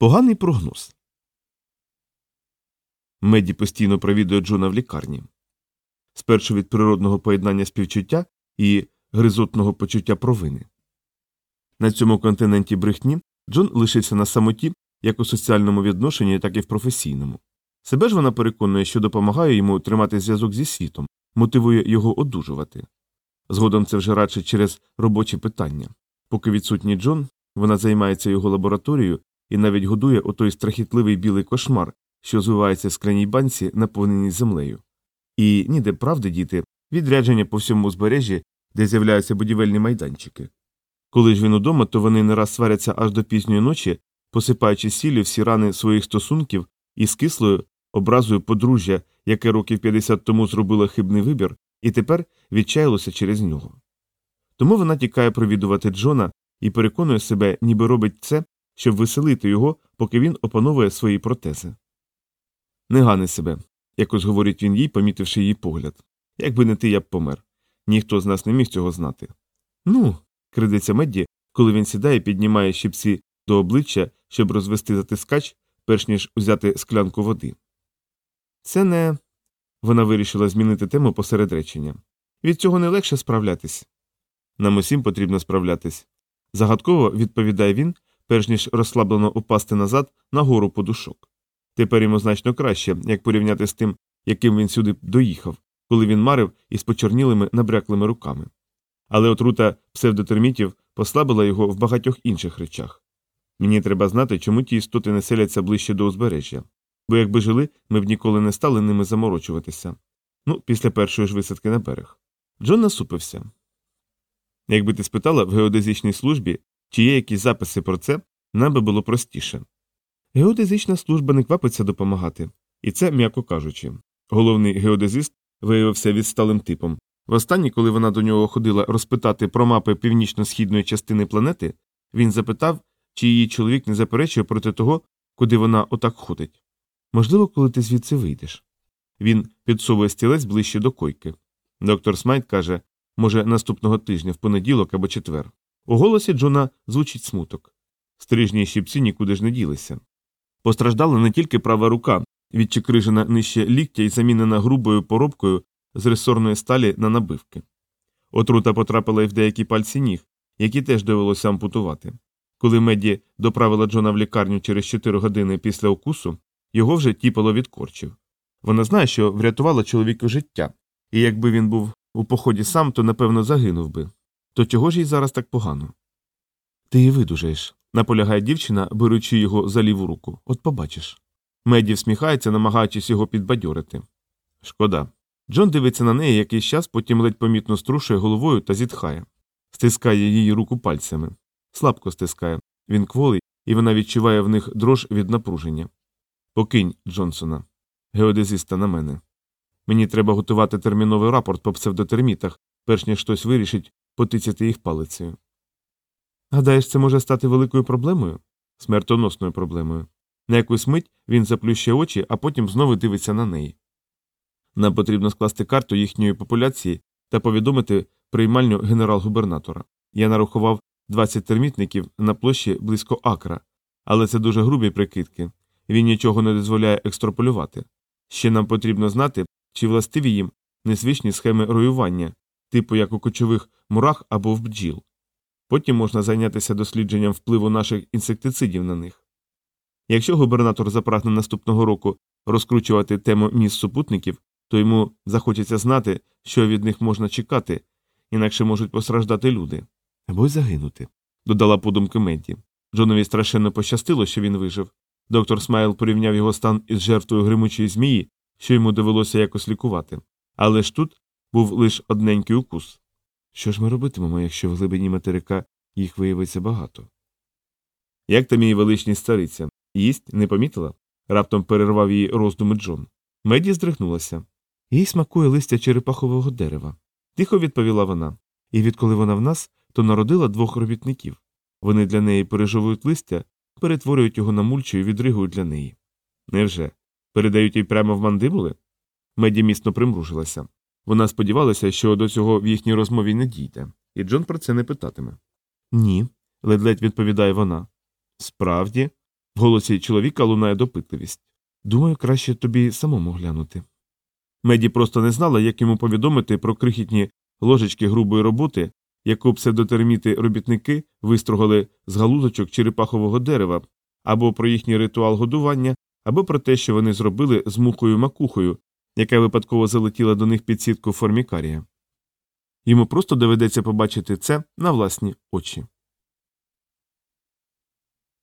Поганий прогноз. Меді постійно провідує Джона в лікарні. Спершу від природного поєднання співчуття і гризотного почуття провини. На цьому континенті брехні Джон лишився на самоті як у соціальному відношенні, так і в професійному. Себе ж вона переконує, що допомагає йому тримати зв'язок зі світом, мотивує його одужувати. Згодом це вже радше через робочі питання. Поки відсутній Джон, вона займається його лабораторією і навіть годує отой страхітливий білий кошмар, що звивається в скляній банці, наповненій землею. І ніде правди діти, відрядження по всьому узбережжі, де з'являються будівельні майданчики. Коли ж він удома, то вони не раз сваряться аж до пізньої ночі, посипаючи сіллю всі рани своїх стосунків із кислою образою подружжя, яке років 50 тому зробило хибний вибір, і тепер відчаялося через нього. Тому вона тікає провідувати Джона і переконує себе, ніби робить це, щоб веселити його, поки він опановує свої протези. Не гани себе, якось говорить він їй, помітивши її погляд. Якби не ти, я б помер. Ніхто з нас не міг цього знати. Ну, кридиться Медді, коли він сідає і піднімає щипці до обличчя, щоб розвести затискач, перш ніж узяти склянку води. Це не. Вона вирішила змінити тему посеред речення. Від цього не легше справлятись. Нам усім потрібно справлятись. Загадково відповідає він, перш ніж розслаблено упасти назад на гору подушок. Тепер йому значно краще, як порівняти з тим, яким він сюди доїхав, коли він марив із почорнілими набряклими руками. Але отрута псевдотермітів послабила його в багатьох інших речах. Мені треба знати, чому ті істоти не селяться ближче до узбережжя, бо якби жили, ми б ніколи не стали ними заморочуватися. Ну, після першої ж висадки на берег. Джон насупився. Якби ти спитала в геодезичній службі, чи є якісь записи про це, нам би було простіше. Геодезична служба не квапиться допомагати, і це, м'яко кажучи. Головний геодезист виявився відсталим типом. Востаннє, коли вона до нього ходила розпитати про мапи північно-східної частини планети, він запитав, чи її чоловік не заперечує проти того, куди вона отак ходить. Можливо, коли ти звідси вийдеш. Він підсовує стілець ближче до койки. Доктор Смайт каже, може, наступного тижня, в понеділок або четвер. У голосі Джона звучить смуток. Стрижні щипці нікуди ж не ділися. Постраждала не тільки права рука, відчекрижена нижче ліктя і замінена грубою поробкою з ресорної сталі та набивки. Отрута потрапила й в деякі пальці ніг, які теж довелося ампутувати. Коли Меді доправила Джона в лікарню через 4 години після укусу, його вже тіпало від корчів. Вона знає, що врятувала чоловіку життя, і якби він був у поході сам, то напевно загинув би. То чого ж їй зараз так погано? Ти її видужаєш, наполягає дівчина, беручи його за ліву руку. От побачиш. Меді всміхається, намагаючись його підбадьорити. Шкода. Джон дивиться на неї якийсь час, потім ледь помітно струшує головою та зітхає, стискає її руку пальцями. Слабко стискає. Він кволий, і вона відчуває в них дрож від напруження. Покинь, Джонсона, геодезиста на мене. Мені треба готувати терміновий рапорт по псевдотермітах, перш ніж хтось вирішить потицяти їх палицею. Гадаєш, це може стати великою проблемою? Смертоносною проблемою. На якусь мить він заплющує очі, а потім знову дивиться на неї. Нам потрібно скласти карту їхньої популяції та повідомити приймальню генерал-губернатора. Я нарахував 20 термітників на площі близько акра, але це дуже грубі прикидки. Він нічого не дозволяє екстраполювати. Ще нам потрібно знати, чи властиві їм незвичні схеми роювання, типу як у кочових мурах або в бджіл. Потім можна зайнятися дослідженням впливу наших інсектицидів на них. Якщо губернатор запрагне наступного року розкручувати тему міст супутників, то йому захочеться знати, що від них можна чекати, інакше можуть постраждати люди. Або й загинути, додала подумки Менті. Джонові страшенно пощастило, що він вижив. Доктор Смайл порівняв його стан із жертвою гримучої змії, що йому довелося якось лікувати. Але ж тут був лише одненький укус. Що ж ми робитимемо, якщо в глибині материка їх виявиться багато? Як там її величність стариця? Їсть не помітила? раптом перервав її роздуми Джон. Меді здригнулася. Їй смакує листя черепахового дерева. Тихо відповіла вона. І відколи вона в нас, то народила двох робітників. Вони для неї пережовують листя, перетворюють його на мульчу і відригують для неї. Невже? Передають їй прямо в мандибули? Меді міцно примружилася. Вона сподівалася, що до цього в їхній розмові не дійде, і Джон про це не питатиме. Ні, ледь-ледь відповідає вона. Справді, В голосі чоловіка лунає допитливість. Думаю, краще тобі самому глянути. Меді просто не знала, як йому повідомити про крихітні ложечки грубої роботи, яку псевдотерміти робітники вистрогали з галузочок черепахового дерева, або про їхній ритуал годування, або про те, що вони зробили з мухою макухою, яка випадково залетіла до них під сітку формікарія. Йому просто доведеться побачити це на власні очі.